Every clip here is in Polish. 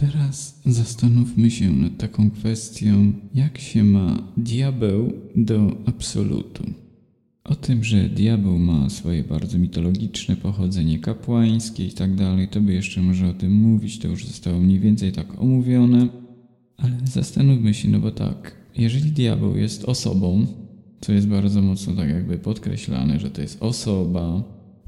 Teraz zastanówmy się nad taką kwestią, jak się ma diabeł do absolutu. O tym, że diabeł ma swoje bardzo mitologiczne pochodzenie kapłańskie i tak dalej, to by jeszcze może o tym mówić, to już zostało mniej więcej tak omówione. Ale zastanówmy się, no bo tak, jeżeli diabeł jest osobą, co jest bardzo mocno tak jakby podkreślane, że to jest osoba,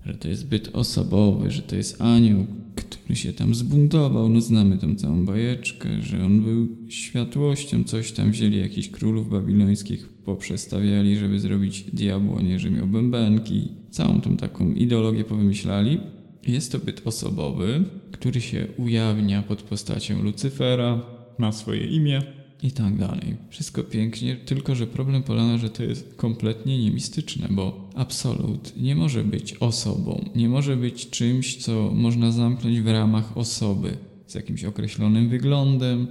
że to jest byt osobowy, że to jest anioł, który się tam zbuntował. No znamy tą całą bajeczkę, że on był światłością, coś tam wzięli jakichś królów babilońskich, poprzestawiali, żeby zrobić diabła, nie, że miał bębenki. Całą tą taką ideologię powymyślali. Jest to byt osobowy, który się ujawnia pod postacią Lucyfera, ma swoje imię i tak dalej. Wszystko pięknie, tylko że problem polega, że to jest kompletnie niemistyczne, bo absolut nie może być osobą, nie może być czymś, co można zamknąć w ramach osoby z jakimś określonym wyglądem.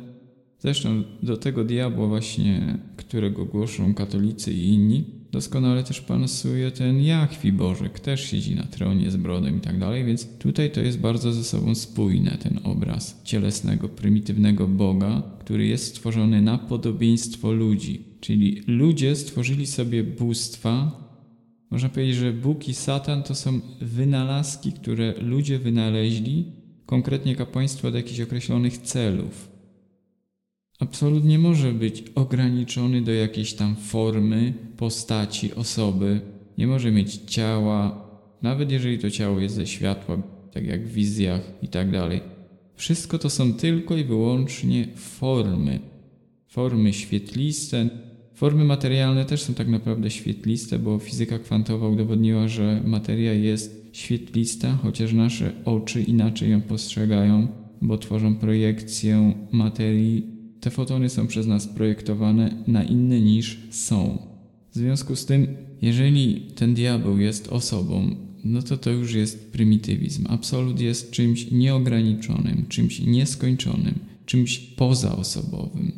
Zresztą do tego diabła właśnie, którego głoszą katolicy i inni, doskonale też pasuje ten Jachwi Bożek, też siedzi na tronie z brodem i tak dalej, więc tutaj to jest bardzo ze sobą spójne ten obraz cielesnego, prymitywnego Boga, który jest stworzony na podobieństwo ludzi. Czyli ludzie stworzyli sobie bóstwa. Można powiedzieć, że Bóg i Satan to są wynalazki, które ludzie wynaleźli, konkretnie kapłaństwo do jakichś określonych celów. Absolut nie może być ograniczony do jakiejś tam formy, postaci, osoby. Nie może mieć ciała, nawet jeżeli to ciało jest ze światła, tak jak w wizjach i tak dalej. Wszystko to są tylko i wyłącznie formy. Formy świetliste. Formy materialne też są tak naprawdę świetliste, bo fizyka kwantowa udowodniła, że materia jest świetlista, chociaż nasze oczy inaczej ją postrzegają, bo tworzą projekcję materii. Te fotony są przez nas projektowane na inne niż są. W związku z tym, jeżeli ten diabeł jest osobą, no to to już jest prymitywizm. Absolut jest czymś nieograniczonym, czymś nieskończonym, czymś pozaosobowym.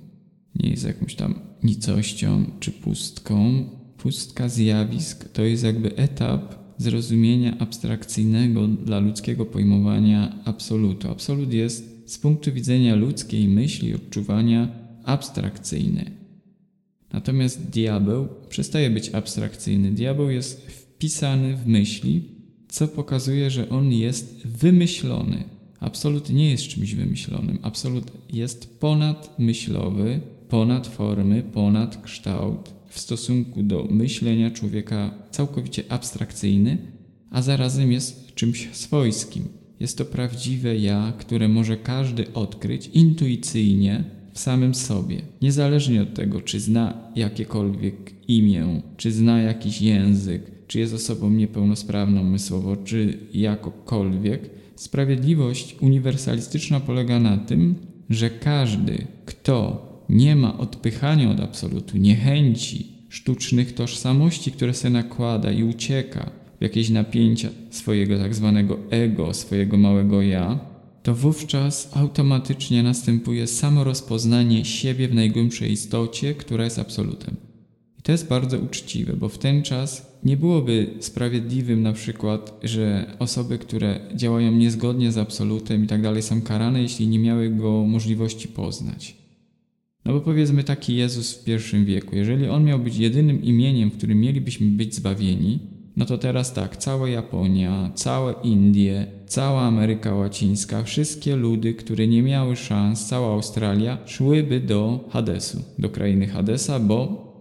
Nie jest jakąś tam nicością czy pustką. Pustka zjawisk to jest jakby etap zrozumienia abstrakcyjnego dla ludzkiego pojmowania absolutu. Absolut jest z punktu widzenia ludzkiej myśli, odczuwania abstrakcyjny. Natomiast diabeł przestaje być abstrakcyjny. Diabeł jest wpisany w myśli, co pokazuje, że on jest wymyślony. Absolut nie jest czymś wymyślonym. Absolut jest ponadmyślowy, ponad formy, ponad kształt, w stosunku do myślenia człowieka całkowicie abstrakcyjny, a zarazem jest czymś swojskim. Jest to prawdziwe ja, które może każdy odkryć intuicyjnie w samym sobie, niezależnie od tego, czy zna jakiekolwiek imię, czy zna jakiś język, czy jest osobą niepełnosprawną umysłowo, czy jakokolwiek. Sprawiedliwość uniwersalistyczna polega na tym, że każdy, kto nie ma odpychania od absolutu, niechęci, sztucznych tożsamości, które se nakłada i ucieka jakieś napięcia swojego tak zwanego ego, swojego małego ja, to wówczas automatycznie następuje samorozpoznanie siebie w najgłębszej istocie, która jest absolutem. I to jest bardzo uczciwe, bo w ten czas nie byłoby sprawiedliwym na przykład, że osoby, które działają niezgodnie z absolutem i tak dalej są karane, jeśli nie miały go możliwości poznać. No bo powiedzmy taki Jezus w pierwszym wieku, jeżeli on miał być jedynym imieniem, w którym mielibyśmy być zbawieni, no to teraz tak, cała Japonia, całe Indie, cała Ameryka Łacińska, wszystkie ludy, które nie miały szans, cała Australia, szłyby do Hadesu, do krainy Hadesa, bo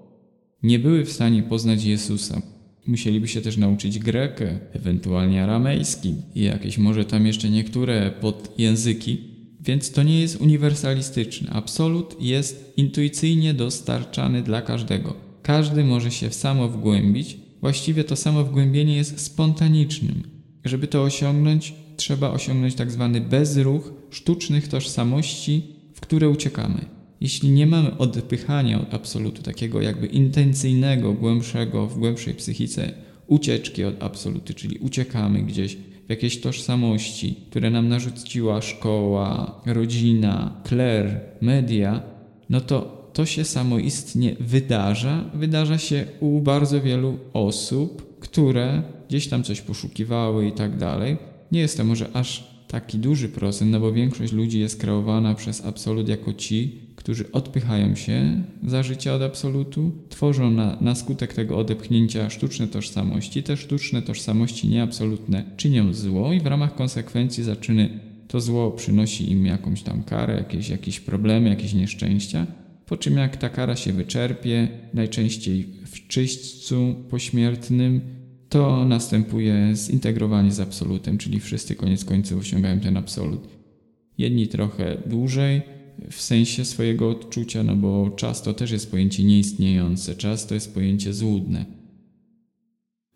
nie były w stanie poznać Jezusa. Musieliby się też nauczyć grekę, ewentualnie aramejski i jakieś może tam jeszcze niektóre podjęzyki, więc to nie jest uniwersalistyczne. Absolut jest intuicyjnie dostarczany dla każdego. Każdy może się w samo wgłębić. Właściwie to samo wgłębienie jest spontanicznym. Żeby to osiągnąć, trzeba osiągnąć tak zwany bezruch sztucznych tożsamości, w które uciekamy. Jeśli nie mamy odpychania od absolutu, takiego jakby intencyjnego, głębszego, w głębszej psychice ucieczki od absolutu, czyli uciekamy gdzieś jakieś tożsamości, które nam narzuciła szkoła, rodzina, kler, media, no to to się samoistnie wydarza. Wydarza się u bardzo wielu osób, które gdzieś tam coś poszukiwały i tak dalej. Nie jest to może aż taki duży procent, no bo większość ludzi jest kreowana przez absolut jako ci, którzy odpychają się za życia od absolutu, tworzą na, na skutek tego odepchnięcia sztuczne tożsamości. Te sztuczne tożsamości nieabsolutne czynią zło i w ramach konsekwencji zaczyny to zło przynosi im jakąś tam karę, jakieś, jakieś problemy, jakieś nieszczęścia. Po czym jak ta kara się wyczerpie, najczęściej w czyśćcu pośmiertnym, to następuje zintegrowanie z absolutem, czyli wszyscy koniec końców osiągają ten absolut. Jedni trochę dłużej w sensie swojego odczucia, no bo czas to też jest pojęcie nieistniejące, czas to jest pojęcie złudne.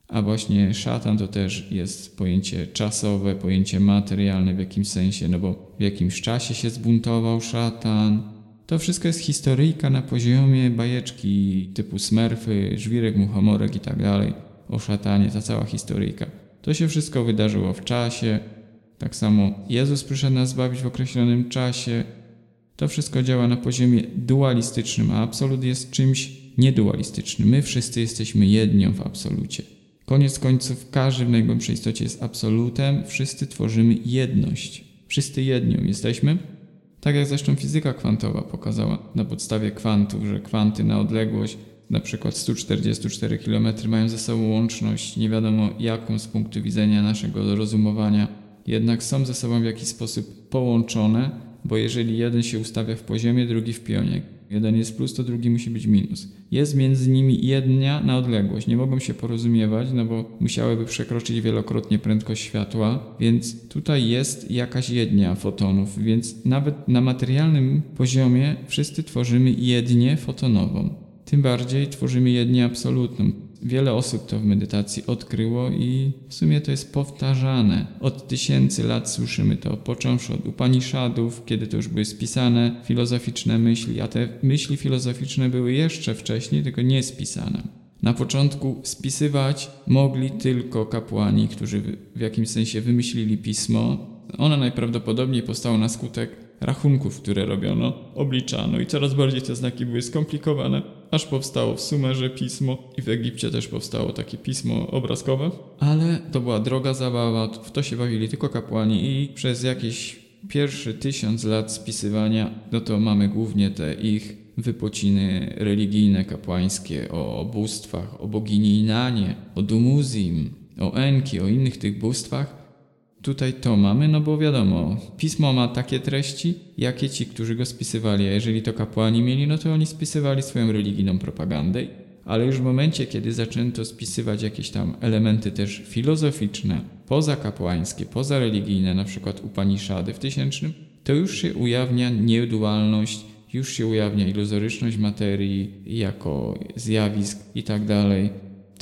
A właśnie szatan to też jest pojęcie czasowe, pojęcie materialne w jakimś sensie, no bo w jakimś czasie się zbuntował szatan. To wszystko jest historyjka na poziomie bajeczki typu smerfy, żwirek, muchomorek i tak dalej o szatanie, ta cała historyjka. To się wszystko wydarzyło w czasie. Tak samo Jezus przyszedł nas zbawić w określonym czasie. To wszystko działa na poziomie dualistycznym, a absolut jest czymś niedualistycznym. My wszyscy jesteśmy jednią w absolucie. Koniec końców każdy w najgłębszej istocie jest absolutem, wszyscy tworzymy jedność. Wszyscy jednią jesteśmy. Tak jak zresztą fizyka kwantowa pokazała na podstawie kwantów, że kwanty na odległość na przykład 144 km mają ze sobą łączność, nie wiadomo jaką z punktu widzenia naszego rozumowania, jednak są ze sobą w jakiś sposób połączone, bo jeżeli jeden się ustawia w poziomie, drugi w pionie, jeden jest plus, to drugi musi być minus. Jest między nimi jedna na odległość, nie mogą się porozumiewać, no bo musiałyby przekroczyć wielokrotnie prędkość światła, więc tutaj jest jakaś jednia fotonów, więc nawet na materialnym poziomie wszyscy tworzymy jednię fotonową tym bardziej tworzymy jednię absolutną. Wiele osób to w medytacji odkryło i w sumie to jest powtarzane. Od tysięcy lat słyszymy to, począwszy od Upanishadów, kiedy to już były spisane filozoficzne myśli, a te myśli filozoficzne były jeszcze wcześniej, tylko nie spisane. Na początku spisywać mogli tylko kapłani, którzy w jakimś sensie wymyślili pismo. Ono najprawdopodobniej powstało na skutek rachunków, które robiono, obliczano i coraz bardziej te znaki były skomplikowane, aż powstało w Sumerze pismo i w Egipcie też powstało takie pismo obrazkowe. Ale to była droga zabawa, w to się bawili tylko kapłani i przez jakieś pierwszy tysiąc lat spisywania, no to mamy głównie te ich wypociny religijne, kapłańskie o bóstwach, o bogini Inanie, o Dumuzim, o Enki, o innych tych bóstwach, tutaj to mamy, no bo wiadomo, pismo ma takie treści, jakie ci, którzy go spisywali, a jeżeli to kapłani mieli, no to oni spisywali swoją religijną propagandę. Ale już w momencie, kiedy zaczęto spisywać jakieś tam elementy też filozoficzne, pozakapłańskie, pozareligijne, na przykład Upanishady w tysięcznym, to już się ujawnia niedualność, już się ujawnia iluzoryczność materii jako zjawisk i tak dalej.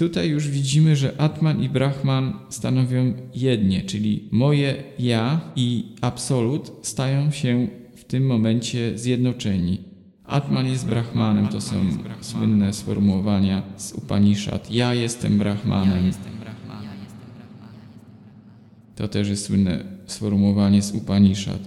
Tutaj już widzimy, że Atman i Brahman stanowią jednie, czyli moje ja i absolut stają się w tym momencie zjednoczeni. Atman jest Brahmanem, to są słynne sformułowania z Upanishad. Ja jestem Brahmanem. To też jest słynne sformułowanie z Upanishad.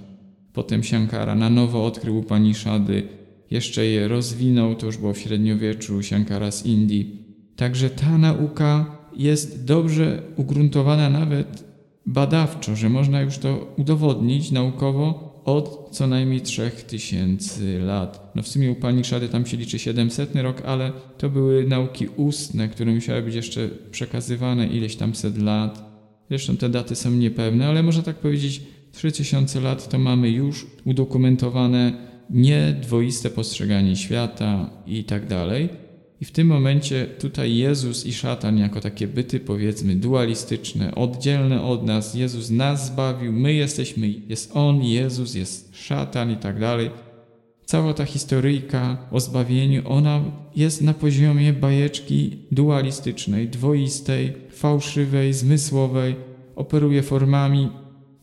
Potem Shankara na nowo odkrył Upanishady, jeszcze je rozwinął, to już było w średniowieczu, Shankara z Indii Także ta nauka jest dobrze ugruntowana nawet badawczo, że można już to udowodnić naukowo od co najmniej 3000 lat. No w sumie Upaniszady tam się liczy 700 rok, ale to były nauki ustne, które musiały być jeszcze przekazywane ileś tam set lat. Zresztą te daty są niepewne, ale można tak powiedzieć 3000 lat to mamy już udokumentowane niedwoiste postrzeganie świata i tak dalej. I w tym momencie tutaj Jezus i szatan jako takie byty powiedzmy dualistyczne, oddzielne od nas. Jezus nas zbawił, my jesteśmy, jest On, Jezus, jest szatan i tak dalej. Cała ta historyjka o zbawieniu, ona jest na poziomie bajeczki dualistycznej, dwoistej, fałszywej, zmysłowej, operuje formami.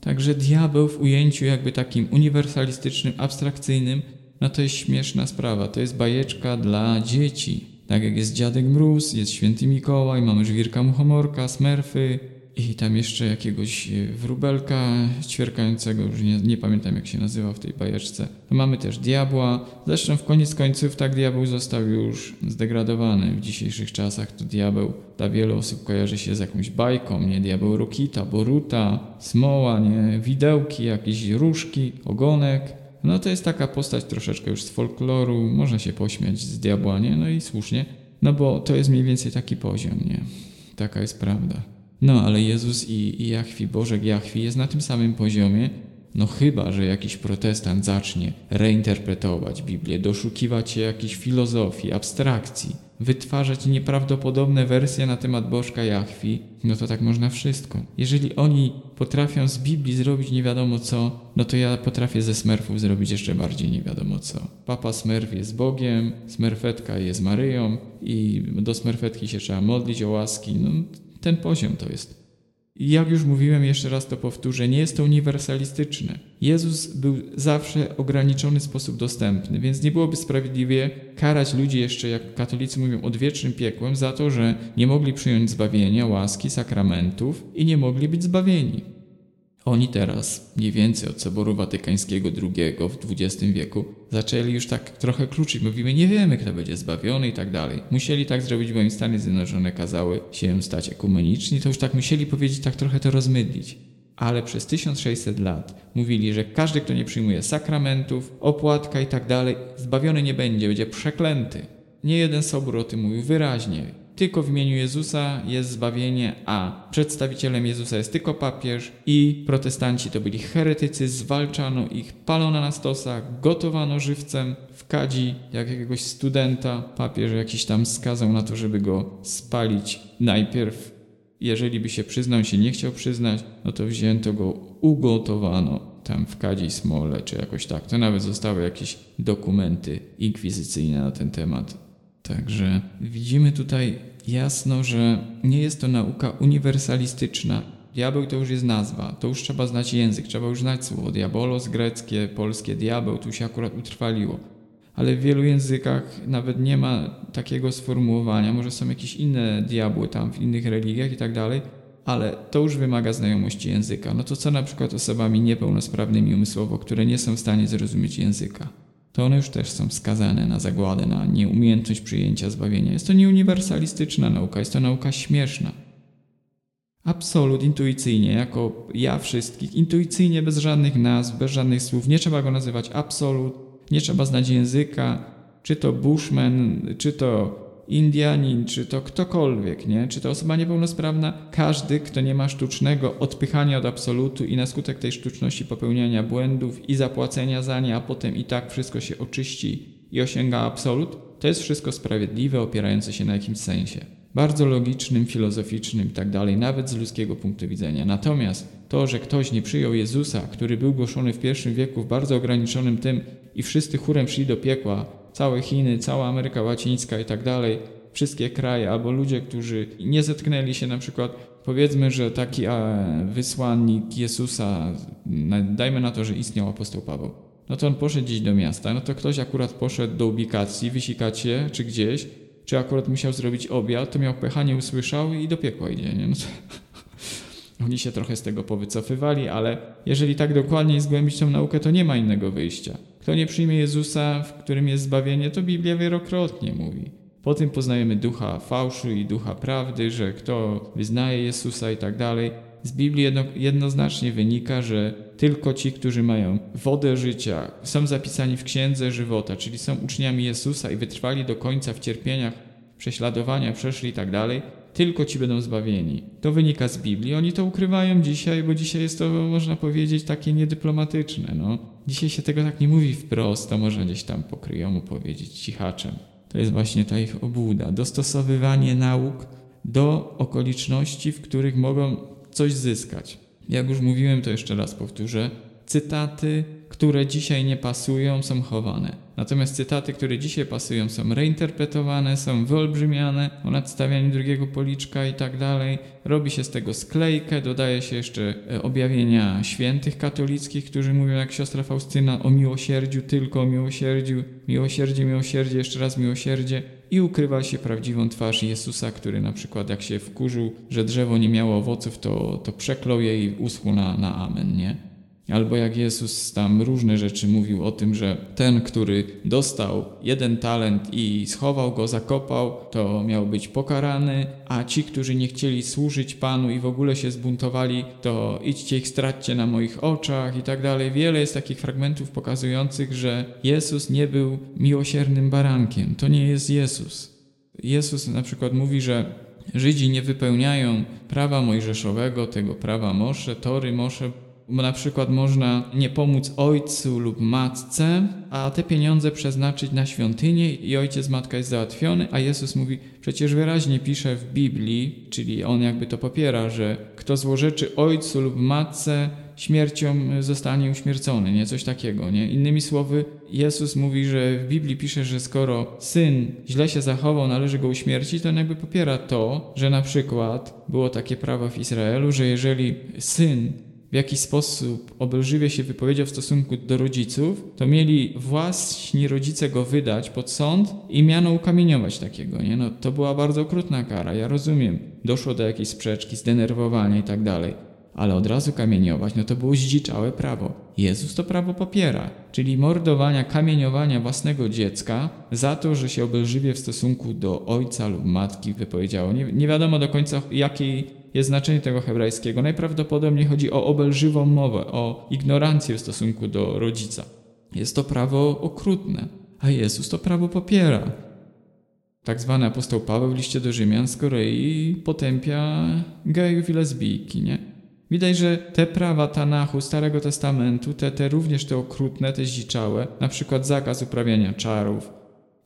Także diabeł w ujęciu jakby takim uniwersalistycznym, abstrakcyjnym, no to jest śmieszna sprawa. To jest bajeczka dla dzieci. Tak jak jest Dziadek Mróz, jest Święty Mikołaj, mamy Żwirka Muchomorka, Smerfy, i tam jeszcze jakiegoś wróbelka ćwierkającego, już nie, nie pamiętam jak się nazywa w tej bajeczce. Mamy też diabła. Zresztą w koniec końców tak diabeł został już zdegradowany. W dzisiejszych czasach to diabeł dla wielu osób kojarzy się z jakąś bajką, nie? Diabeł Rokita, Boruta, Smoła, nie? Widełki, jakieś różki, ogonek. No to jest taka postać troszeczkę już z folkloru, można się pośmiać z diabła, nie? No i słusznie, no bo to jest mniej więcej taki poziom, nie? Taka jest prawda. No ale Jezus i, i Jachwi, Bożek Jachwi jest na tym samym poziomie, no chyba, że jakiś protestant zacznie reinterpretować Biblię, doszukiwać się jakiejś filozofii, abstrakcji, wytwarzać nieprawdopodobne wersje na temat Bożka Jachwi, no to tak można wszystko. Jeżeli oni potrafią z Biblii zrobić nie wiadomo co, no to ja potrafię ze Smurfów zrobić jeszcze bardziej nie wiadomo co. Papa Smurf jest Bogiem, Smurfetka jest Maryją i do Smurfetki się trzeba modlić o łaski, no ten poziom to jest. Jak już mówiłem, jeszcze raz to powtórzę, nie jest to uniwersalistyczne. Jezus był zawsze ograniczony sposób dostępny, więc nie byłoby sprawiedliwie karać ludzi jeszcze, jak katolicy mówią, odwiecznym piekłem za to, że nie mogli przyjąć zbawienia, łaski, sakramentów i nie mogli być zbawieni. Oni teraz, mniej więcej od Soboru Watykańskiego II w XX wieku, zaczęli już tak trochę kluczyć. Mówimy, nie wiemy, kto będzie zbawiony i tak dalej. Musieli tak zrobić, bo im Stany Zjednoczone kazały się stać ekumeniczni, to już tak musieli powiedzieć, tak trochę to rozmydlić. Ale przez 1600 lat mówili, że każdy, kto nie przyjmuje sakramentów, opłatka i tak dalej, zbawiony nie będzie, będzie przeklęty. Nie jeden sobór o tym mówił wyraźnie. Tylko w imieniu Jezusa jest zbawienie, a przedstawicielem Jezusa jest tylko papież i protestanci to byli heretycy, zwalczano ich, palono na stosach, gotowano żywcem w kadzi, jak jakiegoś studenta. Papież jakiś tam skazał na to, żeby go spalić najpierw. Jeżeli by się przyznał, się nie chciał przyznać, no to wzięto go, ugotowano tam w kadzi smole, czy jakoś tak. To nawet zostały jakieś dokumenty inkwizycyjne na ten temat. Także widzimy tutaj jasno, że nie jest to nauka uniwersalistyczna. Diabeł to już jest nazwa, to już trzeba znać język, trzeba już znać słowo diabolos, greckie, polskie diabeł, tu się akurat utrwaliło. Ale w wielu językach nawet nie ma takiego sformułowania, może są jakieś inne diabły tam w innych religiach i tak dalej, ale to już wymaga znajomości języka. No to co na przykład osobami niepełnosprawnymi umysłowo, które nie są w stanie zrozumieć języka? To one już też są skazane na zagładę, na nieumiejętność przyjęcia zbawienia. Jest to nieuniwersalistyczna nauka, jest to nauka śmieszna. Absolut intuicyjnie, jako ja wszystkich, intuicyjnie, bez żadnych nazw, bez żadnych słów, nie trzeba go nazywać absolut, nie trzeba znać języka, czy to Bushman, czy to Indianin, czy to ktokolwiek, nie? czy to osoba niepełnosprawna, każdy, kto nie ma sztucznego odpychania od absolutu i na skutek tej sztuczności popełniania błędów i zapłacenia za nie, a potem i tak wszystko się oczyści i osiąga absolut, to jest wszystko sprawiedliwe, opierające się na jakimś sensie. Bardzo logicznym, filozoficznym i tak dalej, nawet z ludzkiego punktu widzenia. Natomiast to, że ktoś nie przyjął Jezusa, który był głoszony w pierwszym wieku w bardzo ograniczonym tym i wszyscy chórem szli do piekła, całe Chiny, cała Ameryka Łacińska i tak dalej, wszystkie kraje, albo ludzie, którzy nie zetknęli się na przykład, powiedzmy, że taki wysłannik Jezusa, dajmy na to, że istniał apostoł Paweł, no to on poszedł gdzieś do miasta, no to ktoś akurat poszedł do ubikacji, wysikacie, czy gdzieś, czy akurat musiał zrobić obiad, to miał pecha, nie usłyszał i do piekła idzie, nie? No to... Oni się trochę z tego powycofywali, ale jeżeli tak dokładnie zgłębić tą naukę, to nie ma innego wyjścia. Kto nie przyjmie Jezusa, w którym jest zbawienie, to Biblia wielokrotnie mówi. Po tym poznajemy ducha fałszu i ducha prawdy, że kto wyznaje Jezusa i tak dalej. Z Biblii jedno, jednoznacznie wynika, że tylko ci, którzy mają wodę życia, są zapisani w księdze żywota, czyli są uczniami Jezusa i wytrwali do końca w cierpieniach, prześladowania, przeszli i tak dalej, tylko ci będą zbawieni. To wynika z Biblii. Oni to ukrywają dzisiaj, bo dzisiaj jest to, można powiedzieć, takie niedyplomatyczne. No. Dzisiaj się tego tak nie mówi wprost, to można gdzieś tam pokryjomu powiedzieć cichaczem. To jest właśnie ta ich obłuda. Dostosowywanie nauk do okoliczności, w których mogą coś zyskać. Jak już mówiłem, to jeszcze raz powtórzę. Cytaty, które dzisiaj nie pasują, są chowane. Natomiast cytaty, które dzisiaj pasują, są reinterpretowane, są wyolbrzymiane o nadstawianiu drugiego policzka i tak dalej. Robi się z tego sklejkę, dodaje się jeszcze e, objawienia świętych katolickich, którzy mówią jak siostra Faustyna o miłosierdziu, tylko o miłosierdziu, miłosierdzie, miłosierdzie, jeszcze raz miłosierdzie i ukrywa się prawdziwą twarz Jezusa, który na przykład jak się wkurzył, że drzewo nie miało owoców, to, to przeklął je i uschł na, na amen, nie? Albo jak Jezus tam różne rzeczy mówił o tym, że ten, który dostał jeden talent i schował go, zakopał, to miał być pokarany, a ci, którzy nie chcieli służyć Panu i w ogóle się zbuntowali, to idźcie ich straćcie na moich oczach i tak dalej. Wiele jest takich fragmentów pokazujących, że Jezus nie był miłosiernym barankiem. To nie jest Jezus. Jezus na przykład mówi, że Żydzi nie wypełniają prawa mojżeszowego, tego prawa Mosze, Tory Mosze, bo na przykład można nie pomóc ojcu lub matce, a te pieniądze przeznaczyć na świątynię i ojciec, matka jest załatwiony, a Jezus mówi, przecież wyraźnie pisze w Biblii, czyli on jakby to popiera, że kto złorzeczy ojcu lub matce, śmiercią zostanie uśmiercony, nie? Coś takiego, nie? Innymi słowy, Jezus mówi, że w Biblii pisze, że skoro syn źle się zachował, należy go uśmiercić, to on jakby popiera to, że na przykład było takie prawo w Izraelu, że jeżeli syn w jakiś sposób obelżywie się wypowiedział w stosunku do rodziców, to mieli własni rodzice go wydać pod sąd i miano ukamieniować takiego. Nie? No, to była bardzo okrutna kara, ja rozumiem. Doszło do jakiejś sprzeczki, zdenerwowania i tak dalej. Ale od razu kamieniować, no to było zdziczałe prawo. Jezus to prawo popiera, czyli mordowania, kamieniowania własnego dziecka za to, że się obelżywie w stosunku do ojca lub matki wypowiedziało. Nie, nie wiadomo do końca jakiej jest znaczenie tego hebrajskiego. Najprawdopodobniej chodzi o obelżywą mowę, o ignorancję w stosunku do rodzica. Jest to prawo okrutne, a Jezus to prawo popiera. Tak zwany apostoł Paweł w liście do Rzymian z Korei potępia gejów i lesbijki, nie? Widać, że te prawa Tanachu, Starego Testamentu, te, te również te okrutne, te zdziczałe, na przykład zakaz uprawiania czarów,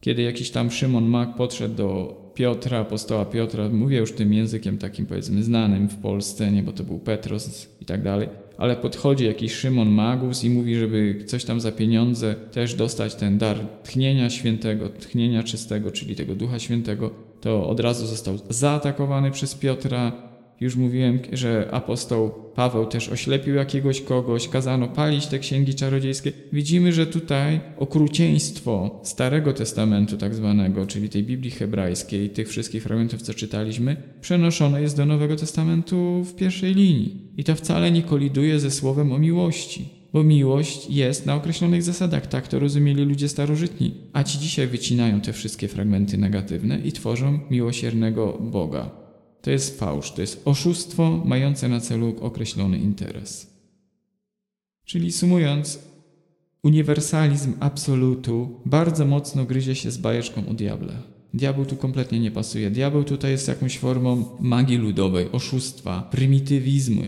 kiedy jakiś tam Szymon Mak podszedł do Piotra, apostoła Piotra, mówię już tym językiem takim powiedzmy znanym w Polsce, nie, bo to był Petros i tak dalej, ale podchodzi jakiś Szymon Magus i mówi, żeby coś tam za pieniądze też dostać ten dar tchnienia świętego, tchnienia czystego, czyli tego Ducha Świętego, to od razu został zaatakowany przez Piotra, już mówiłem, że apostoł Paweł też oślepił jakiegoś kogoś, kazano palić te księgi czarodziejskie. Widzimy, że tutaj okrucieństwo Starego Testamentu tak zwanego, czyli tej Biblii hebrajskiej, tych wszystkich fragmentów, co czytaliśmy, przenoszone jest do Nowego Testamentu w pierwszej linii. I to wcale nie koliduje ze słowem o miłości. Bo miłość jest na określonych zasadach, tak to rozumieli ludzie starożytni. A ci dzisiaj wycinają te wszystkie fragmenty negatywne i tworzą miłosiernego Boga. To jest fałsz, to jest oszustwo mające na celu określony interes. Czyli sumując, uniwersalizm absolutu bardzo mocno gryzie się z bajeczką o diable. Diabeł tu kompletnie nie pasuje. Diabeł tutaj jest jakąś formą magii ludowej, oszustwa, prymitywizmu,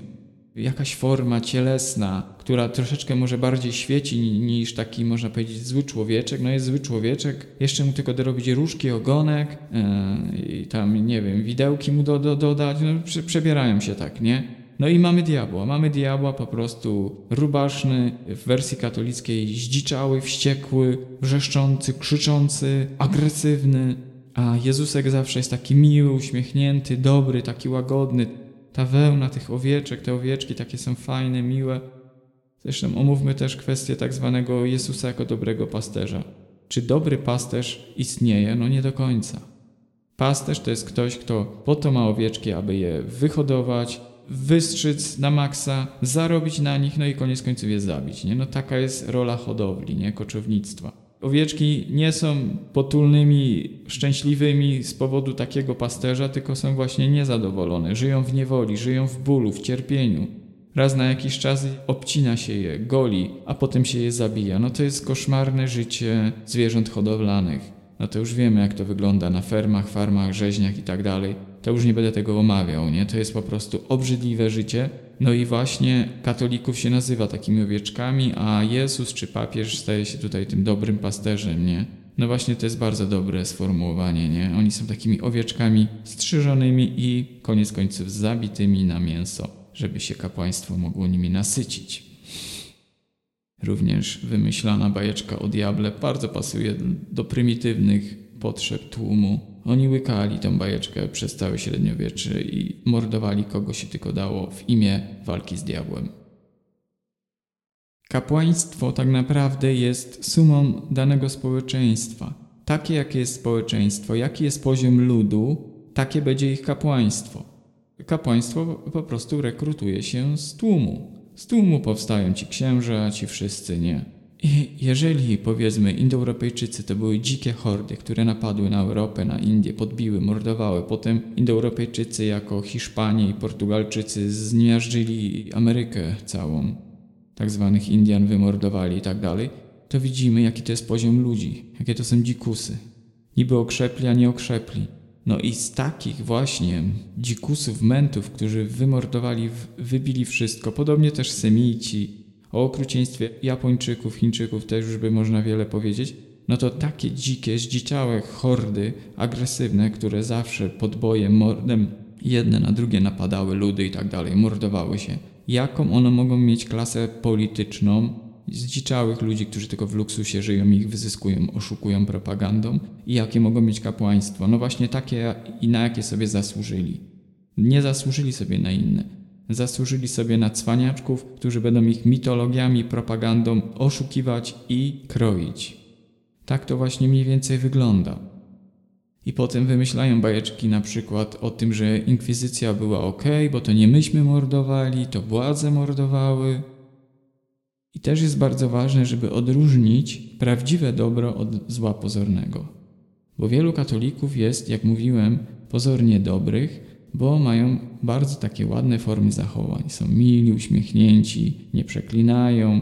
jakaś forma cielesna, która troszeczkę może bardziej świeci niż taki, można powiedzieć, zły człowieczek. No jest zły człowieczek, jeszcze mu tylko dorobić różki, ogonek yy, i tam, nie wiem, widełki mu do, do, dodać, no prze, przebierają się tak, nie? No i mamy diabła. Mamy diabła po prostu rubaszny, w wersji katolickiej zdziczały, wściekły, wrzeszczący, krzyczący, agresywny. A Jezusek zawsze jest taki miły, uśmiechnięty, dobry, taki łagodny, ta wełna tych owieczek, te owieczki takie są fajne, miłe. Zresztą omówmy też kwestię tak zwanego Jezusa jako dobrego pasterza. Czy dobry pasterz istnieje? No nie do końca. Pasterz to jest ktoś, kto po to ma owieczki, aby je wyhodować, wystrzyc na maksa, zarobić na nich, no i koniec końców je zabić. Nie? No taka jest rola hodowli, nie? koczownictwa. Owieczki nie są potulnymi, szczęśliwymi z powodu takiego pasterza, tylko są właśnie niezadowolone. Żyją w niewoli, żyją w bólu, w cierpieniu. Raz na jakiś czas obcina się je, goli, a potem się je zabija. No to jest koszmarne życie zwierząt hodowlanych. No to już wiemy, jak to wygląda na fermach, farmach, rzeźniach i tak dalej. To już nie będę tego omawiał, nie? To jest po prostu obrzydliwe życie, no i właśnie katolików się nazywa takimi owieczkami, a Jezus czy papież staje się tutaj tym dobrym pasterzem, nie? No właśnie to jest bardzo dobre sformułowanie, nie? Oni są takimi owieczkami strzyżonymi i koniec końców zabitymi na mięso, żeby się kapłaństwo mogło nimi nasycić. Również wymyślana bajeczka o diable bardzo pasuje do prymitywnych potrzeb tłumu. Oni łykali tę bajeczkę przez całe średniowiecze i mordowali kogo się tylko dało w imię walki z diabłem. Kapłaństwo tak naprawdę jest sumą danego społeczeństwa. Takie, jakie jest społeczeństwo, jaki jest poziom ludu, takie będzie ich kapłaństwo. Kapłaństwo po prostu rekrutuje się z tłumu. Z tłumu powstają ci księża, ci wszyscy, nie? I jeżeli, powiedzmy, Indoeuropejczycy to były dzikie hordy, które napadły na Europę, na Indię, podbiły, mordowały, potem Indoeuropejczycy jako Hiszpanie i Portugalczycy zmiażdżyli Amerykę całą, tak zwanych Indian wymordowali i tak dalej, to widzimy, jaki to jest poziom ludzi, jakie to są dzikusy. Niby okrzepli, a nie okrzepli. No i z takich właśnie dzikusów, mentów, którzy wymordowali, wybili wszystko, podobnie też Semici, o okrucieństwie Japończyków, Chińczyków też już by można wiele powiedzieć, no to takie dzikie, zdziczałe hordy agresywne, które zawsze pod bojem, mordem jedne na drugie napadały ludy i tak dalej, mordowały się. Jaką one mogą mieć klasę polityczną zdziczałych ludzi, którzy tylko w luksusie żyją i ich wyzyskują, oszukują propagandą i jakie mogą mieć kapłaństwo? No właśnie takie i na jakie sobie zasłużyli. Nie zasłużyli sobie na inne zasłużyli sobie na cwaniaczków, którzy będą ich mitologiami, propagandą oszukiwać i kroić. Tak to właśnie mniej więcej wygląda. I potem wymyślają bajeczki na przykład o tym, że inkwizycja była ok, bo to nie myśmy mordowali, to władze mordowały. I też jest bardzo ważne, żeby odróżnić prawdziwe dobro od zła pozornego. Bo wielu katolików jest, jak mówiłem, pozornie dobrych, bo mają bardzo takie ładne formy zachowań. Są mili, uśmiechnięci, nie przeklinają,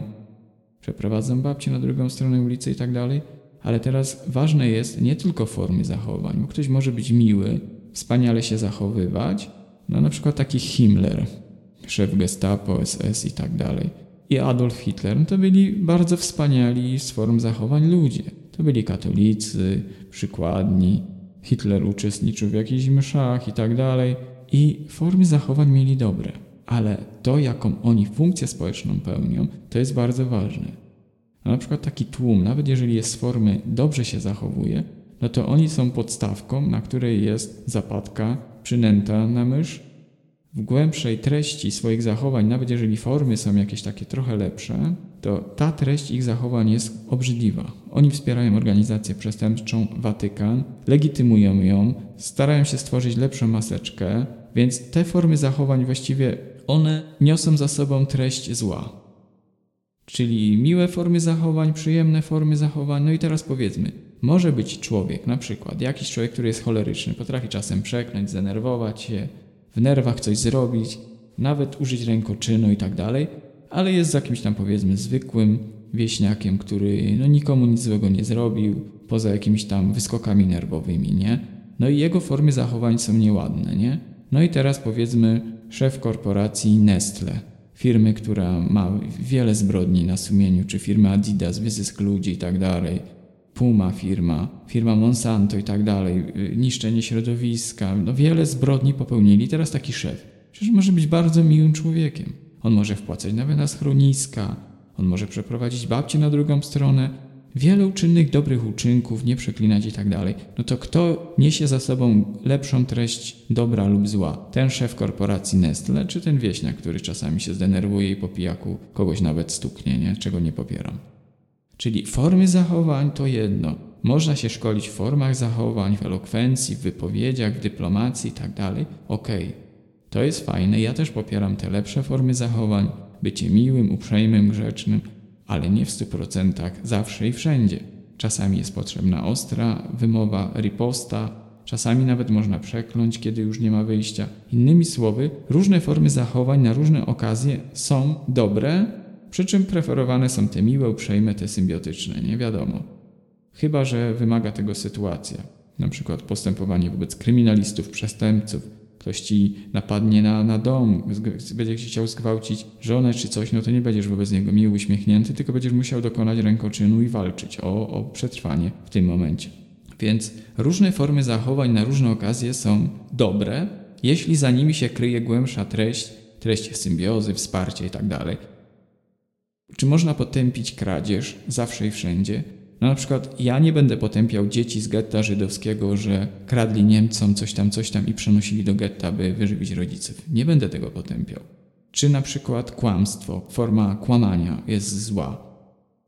przeprowadzą babcię na drugą stronę ulicy i tak dalej. Ale teraz ważne jest nie tylko formy zachowań, bo ktoś może być miły, wspaniale się zachowywać, no na przykład taki Himmler, szef gestapo, SS i tak dalej. I Adolf Hitler no to byli bardzo wspaniali z form zachowań ludzie. To byli katolicy, przykładni, Hitler uczestniczył w jakichś mszach i tak dalej. I formy zachowań mieli dobre, ale to, jaką oni funkcję społeczną pełnią, to jest bardzo ważne. A na przykład taki tłum, nawet jeżeli jest z formy dobrze się zachowuje, no to oni są podstawką, na której jest zapadka przynęta na mysz. W głębszej treści swoich zachowań, nawet jeżeli formy są jakieś takie trochę lepsze, to ta treść ich zachowań jest obrzydliwa. Oni wspierają organizację przestępczą Watykan, legitymują ją, starają się stworzyć lepszą maseczkę, więc te formy zachowań właściwie one niosą za sobą treść zła. Czyli miłe formy zachowań, przyjemne formy zachowań. No i teraz powiedzmy, może być człowiek, na przykład jakiś człowiek, który jest choleryczny, potrafi czasem przekląć, zdenerwować się, w nerwach coś zrobić, nawet użyć rękoczynu i tak dalej, ale jest jakimś tam powiedzmy zwykłym wieśniakiem, który no, nikomu nic złego nie zrobił, poza jakimiś tam wyskokami nerwowymi, nie? No i jego formy zachowań są nieładne, nie? No i teraz powiedzmy szef korporacji Nestle, firmy, która ma wiele zbrodni na sumieniu, czy firma Adidas, wyzysk ludzi i tak dalej, Puma firma, firma Monsanto i tak dalej, niszczenie środowiska, no wiele zbrodni popełnili, teraz taki szef. Przecież może być bardzo miłym człowiekiem. On może wpłacać nawet na schroniska, on może przeprowadzić babcię na drugą stronę, wiele uczynnych dobrych uczynków, nie przeklinać i tak dalej. No to kto niesie za sobą lepszą treść dobra lub zła? Ten szef korporacji Nestle, czy ten wieśniak, który czasami się zdenerwuje i po pijaku kogoś nawet stuknie, nie? czego nie popieram. Czyli formy zachowań to jedno. Można się szkolić w formach zachowań, w elokwencji, w wypowiedziach, w dyplomacji i tak dalej. Okej, okay. To jest fajne, ja też popieram te lepsze formy zachowań, bycie miłym, uprzejmym, grzecznym, ale nie w stu procentach zawsze i wszędzie. Czasami jest potrzebna ostra wymowa, riposta, czasami nawet można przekląć, kiedy już nie ma wyjścia. Innymi słowy, różne formy zachowań na różne okazje są dobre, przy czym preferowane są te miłe, uprzejme, te symbiotyczne, nie wiadomo. Chyba, że wymaga tego sytuacja, na przykład postępowanie wobec kryminalistów, przestępców, ktoś ci napadnie na, na dom, będzie chciał zgwałcić żonę czy coś, no to nie będziesz wobec niego miły, uśmiechnięty, tylko będziesz musiał dokonać rękoczynu i walczyć o, o przetrwanie w tym momencie. Więc różne formy zachowań na różne okazje są dobre, jeśli za nimi się kryje głębsza treść, treść symbiozy, wsparcie itd. Tak Czy można potępić kradzież zawsze i wszędzie? No na przykład ja nie będę potępiał dzieci z getta żydowskiego, że kradli Niemcom coś tam, coś tam i przenosili do getta, by wyżywić rodziców. Nie będę tego potępiał. Czy na przykład kłamstwo, forma kłamania jest zła.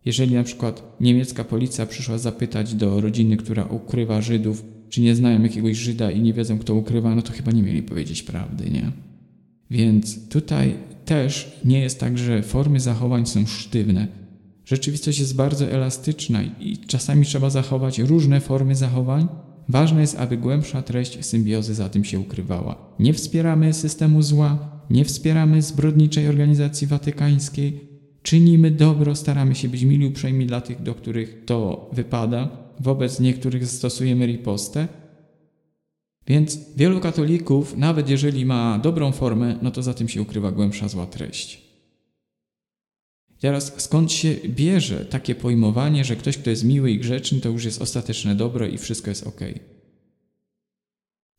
Jeżeli na przykład niemiecka policja przyszła zapytać do rodziny, która ukrywa Żydów, czy nie znają jakiegoś Żyda i nie wiedzą, kto ukrywa, no to chyba nie mieli powiedzieć prawdy, nie? Więc tutaj też nie jest tak, że formy zachowań są sztywne. Rzeczywistość jest bardzo elastyczna i czasami trzeba zachować różne formy zachowań. Ważne jest, aby głębsza treść symbiozy za tym się ukrywała. Nie wspieramy systemu zła, nie wspieramy zbrodniczej organizacji watykańskiej, czynimy dobro, staramy się być mili uprzejmi dla tych, do których to wypada, wobec niektórych stosujemy ripostę. Więc wielu katolików, nawet jeżeli ma dobrą formę, no to za tym się ukrywa głębsza zła treść. Teraz skąd się bierze takie pojmowanie, że ktoś, kto jest miły i grzeczny, to już jest ostateczne dobro i wszystko jest ok?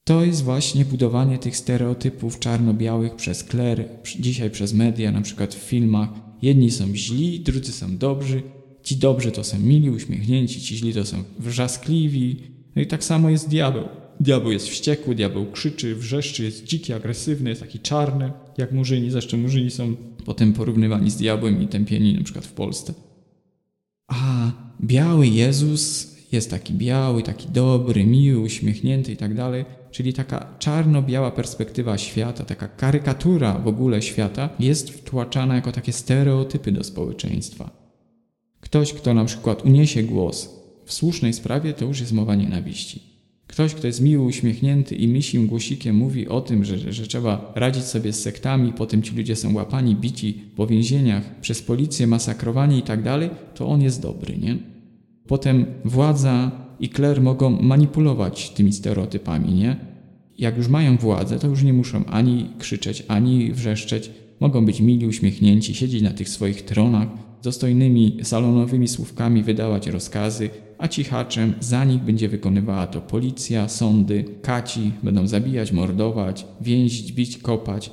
To jest właśnie budowanie tych stereotypów czarno-białych przez kler, dzisiaj przez media, na przykład w filmach. Jedni są źli, drudzy są dobrzy. Ci dobrzy to są mili, uśmiechnięci, ci źli to są wrzaskliwi. No i tak samo jest diabeł. Diabeł jest wściekły, diabeł krzyczy, wrzeszczy, jest dziki, agresywny, jest taki czarny, jak murzyni. Zresztą murzyni są potem porównywani z diabłem i tępieni na przykład w Polsce. A biały Jezus jest taki biały, taki dobry, miły, uśmiechnięty i tak dalej. Czyli taka czarno-biała perspektywa świata, taka karykatura w ogóle świata jest wtłaczana jako takie stereotypy do społeczeństwa. Ktoś, kto na przykład uniesie głos w słusznej sprawie, to już jest mowa nienawiści. Ktoś, kto jest miły, uśmiechnięty i misim głosikiem mówi o tym, że, że trzeba radzić sobie z sektami, potem ci ludzie są łapani, bici po więzieniach, przez policję masakrowani i tak dalej, to on jest dobry, nie? Potem władza i kler mogą manipulować tymi stereotypami, nie? Jak już mają władzę, to już nie muszą ani krzyczeć, ani wrzeszczeć. Mogą być mili, uśmiechnięci, siedzieć na tych swoich tronach, dostojnymi salonowymi słówkami wydawać rozkazy, a cichaczem za nich będzie wykonywała to policja, sądy, kaci, będą zabijać, mordować, więzić, bić, kopać.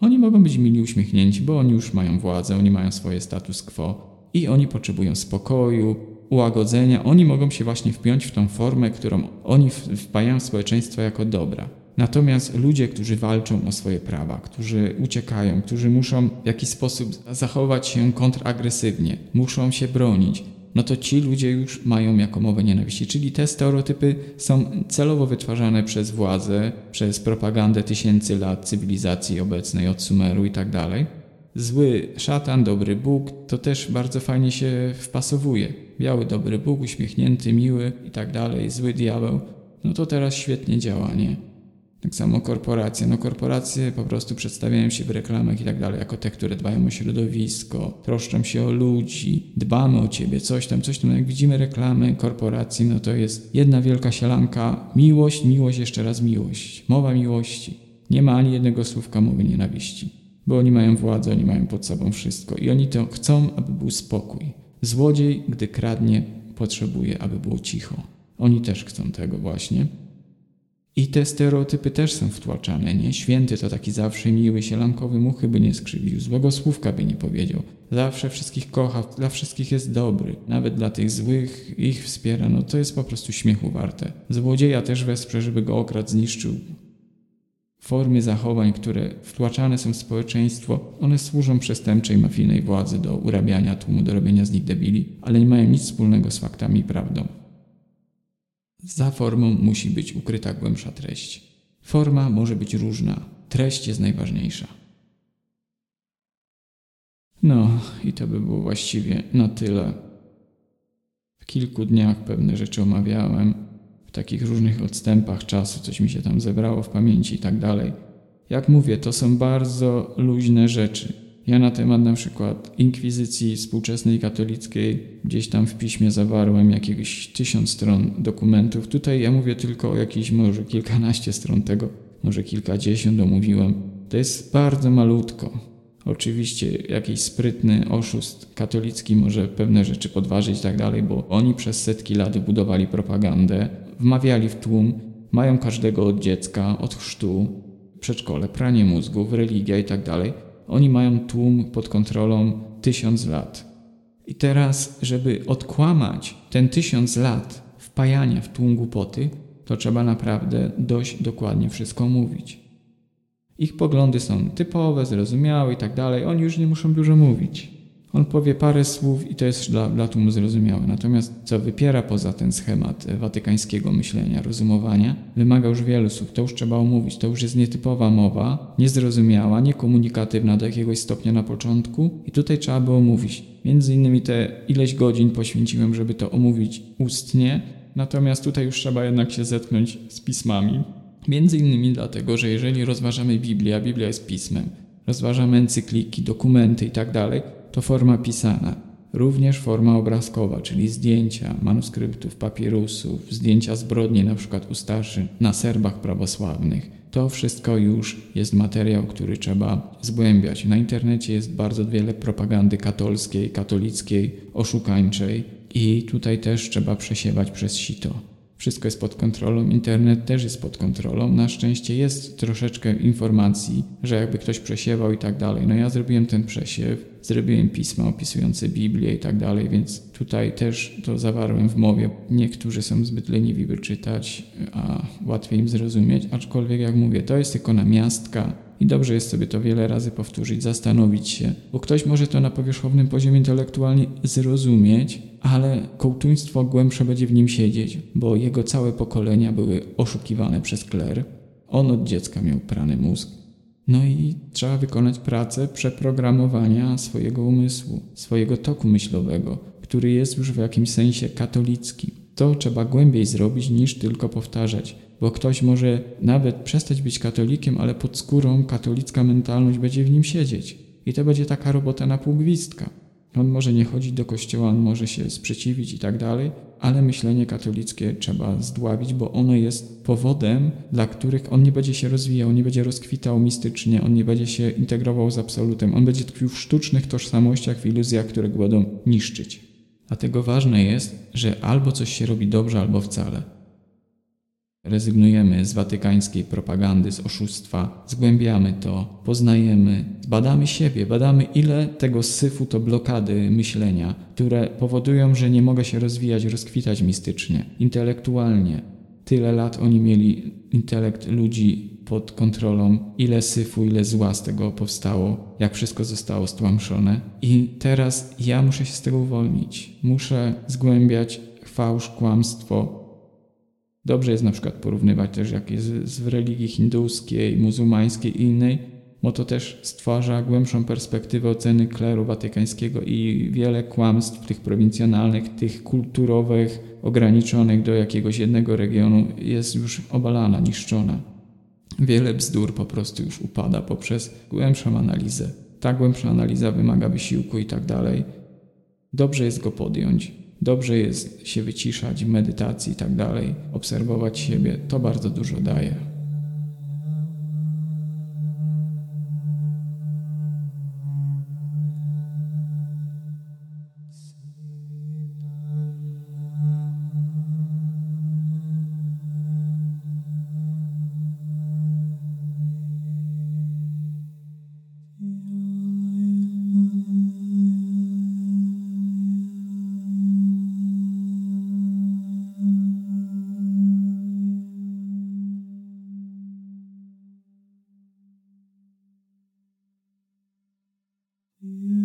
Oni mogą być mili, uśmiechnięci, bo oni już mają władzę, oni mają swoje status quo i oni potrzebują spokoju, ułagodzenia, oni mogą się właśnie wpiąć w tą formę, którą oni wpajają w społeczeństwo jako dobra. Natomiast ludzie, którzy walczą o swoje prawa, którzy uciekają, którzy muszą w jakiś sposób zachować się kontragresywnie, muszą się bronić, no to ci ludzie już mają jako mowę nienawiści. Czyli te stereotypy są celowo wytwarzane przez władzę, przez propagandę tysięcy lat cywilizacji obecnej od Sumeru i tak dalej zły szatan, dobry Bóg, to też bardzo fajnie się wpasowuje. Biały, dobry Bóg, uśmiechnięty, miły i tak dalej, zły diabeł, no to teraz świetnie działa, nie? Tak samo korporacje. No korporacje po prostu przedstawiają się w reklamach i tak dalej jako te, które dbają o środowisko, troszczą się o ludzi, dbamy o ciebie, coś tam, coś tam. Jak widzimy reklamy korporacji, no to jest jedna wielka sielanka. Miłość, miłość, jeszcze raz miłość. Mowa miłości. Nie ma ani jednego słówka mowy nienawiści bo oni mają władzę, oni mają pod sobą wszystko i oni to chcą, aby był spokój. Złodziej, gdy kradnie, potrzebuje, aby było cicho. Oni też chcą tego właśnie. I te stereotypy też są wtłaczane, nie? Święty to taki zawsze miły, sielankowy, muchy by nie skrzywił, złego słówka by nie powiedział. Zawsze wszystkich kocha, dla wszystkich jest dobry. Nawet dla tych złych ich wspiera, no to jest po prostu śmiechu warte. Złodzieja też wesprze, żeby go okradł, zniszczył formy zachowań, które wtłaczane są w społeczeństwo, one służą przestępczej mafijnej władzy do urabiania tłumu, do robienia z nich debili, ale nie mają nic wspólnego z faktami i prawdą. Za formą musi być ukryta głębsza treść. Forma może być różna, treść jest najważniejsza. No, i to by było właściwie na tyle. W kilku dniach pewne rzeczy omawiałem w takich różnych odstępach czasu, coś mi się tam zebrało w pamięci i tak dalej. Jak mówię, to są bardzo luźne rzeczy. Ja na temat na przykład inkwizycji współczesnej katolickiej gdzieś tam w piśmie zawarłem jakieś tysiąc stron dokumentów. Tutaj ja mówię tylko o jakichś może kilkanaście stron tego, może kilkadziesiąt omówiłem. To jest bardzo malutko. Oczywiście jakiś sprytny oszust katolicki może pewne rzeczy podważyć i tak dalej, bo oni przez setki lat budowali propagandę, wmawiali w tłum, mają każdego od dziecka, od chrztu, przedszkole, pranie mózgów, religia i tak dalej. Oni mają tłum pod kontrolą tysiąc lat. I teraz, żeby odkłamać ten tysiąc lat wpajania w tłum głupoty, to trzeba naprawdę dość dokładnie wszystko mówić. Ich poglądy są typowe, zrozumiałe i tak dalej. Oni już nie muszą dużo mówić. On powie parę słów i to jest dla, dla tłumu zrozumiałe. Natomiast co wypiera poza ten schemat watykańskiego myślenia, rozumowania, wymaga już wielu słów. To już trzeba omówić. To już jest nietypowa mowa, niezrozumiała, niekomunikatywna do jakiegoś stopnia na początku i tutaj trzeba by omówić. Między innymi te ileś godzin poświęciłem, żeby to omówić ustnie, natomiast tutaj już trzeba jednak się zetknąć z pismami. Między innymi dlatego, że jeżeli rozważamy Biblię, a Biblia jest pismem, rozważamy encykliki, dokumenty i tak to forma pisana. Również forma obrazkowa, czyli zdjęcia manuskryptów, papirusów, zdjęcia zbrodni przykład u starszych na serbach prawosławnych. To wszystko już jest materiał, który trzeba zgłębiać. Na internecie jest bardzo wiele propagandy katolskiej, katolickiej, oszukańczej i tutaj też trzeba przesiewać przez sito. Wszystko jest pod kontrolą, internet też jest pod kontrolą. Na szczęście jest troszeczkę informacji, że jakby ktoś przesiewał i tak dalej. No ja zrobiłem ten przesiew, zrobiłem pisma opisujące Biblię i tak dalej, więc tutaj też to zawarłem w mowie. Niektórzy są zbyt leniwi, by czytać, a łatwiej im zrozumieć, aczkolwiek jak mówię, to jest tylko namiastka i dobrze jest sobie to wiele razy powtórzyć, zastanowić się, bo ktoś może to na powierzchownym poziomie intelektualnie zrozumieć, ale kołtuństwo głębsze będzie w nim siedzieć, bo jego całe pokolenia były oszukiwane przez kler. On od dziecka miał prany mózg. No i trzeba wykonać pracę przeprogramowania swojego umysłu, swojego toku myślowego, który jest już w jakimś sensie katolicki. To trzeba głębiej zrobić niż tylko powtarzać, bo ktoś może nawet przestać być katolikiem, ale pod skórą katolicka mentalność będzie w nim siedzieć. I to będzie taka robota na pół gwizdka. On może nie chodzić do kościoła, on może się sprzeciwić i tak dalej, ale myślenie katolickie trzeba zdławić, bo ono jest powodem, dla których on nie będzie się rozwijał, nie będzie rozkwitał mistycznie, on nie będzie się integrował z absolutem, on będzie tkwił w sztucznych tożsamościach, w iluzjach, które go będą niszczyć. Dlatego ważne jest, że albo coś się robi dobrze, albo wcale. Rezygnujemy z watykańskiej propagandy, z oszustwa, zgłębiamy to, poznajemy, badamy siebie, badamy ile tego syfu to blokady myślenia, które powodują, że nie mogę się rozwijać, rozkwitać mistycznie, intelektualnie. Tyle lat oni mieli intelekt ludzi pod kontrolą, ile syfu, ile zła z tego powstało, jak wszystko zostało stłamszone. I teraz ja muszę się z tego uwolnić. Muszę zgłębiać fałsz, kłamstwo, Dobrze jest na przykład porównywać też jak jest w religii hinduskiej, muzułmańskiej i innej, bo to też stwarza głębszą perspektywę oceny kleru watykańskiego i wiele kłamstw tych prowincjonalnych, tych kulturowych, ograniczonych do jakiegoś jednego regionu jest już obalana, niszczona. Wiele bzdur po prostu już upada poprzez głębszą analizę. Ta głębsza analiza wymaga wysiłku i tak dalej. Dobrze jest go podjąć. Dobrze jest się wyciszać w medytacji i tak dalej, obserwować siebie. To bardzo dużo daje. Yeah.